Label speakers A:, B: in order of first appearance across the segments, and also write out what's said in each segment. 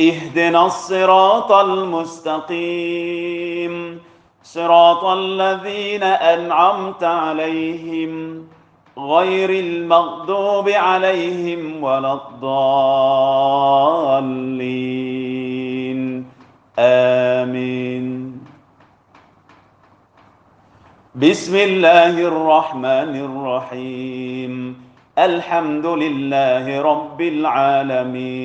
A: اهدنا الصراط المستقيم. صراط الذين أنعمت عليهم غير المغضوب عليهم ولا الضالين. آمين. بسم الله الرحمن الرحيم. الحمد لله رب العالمين.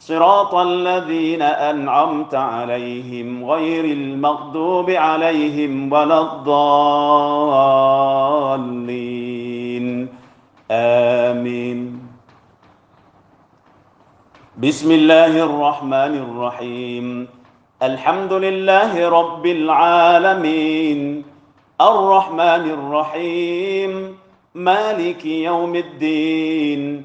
A: صراط الذين أنعمت عليهم غير المغضوب عليهم ولا الضالين. آمين. بسم الله الرحمن الرحيم. الحمد لله رب العالمين. الرحمن الرحيم. مالك يوم الدين.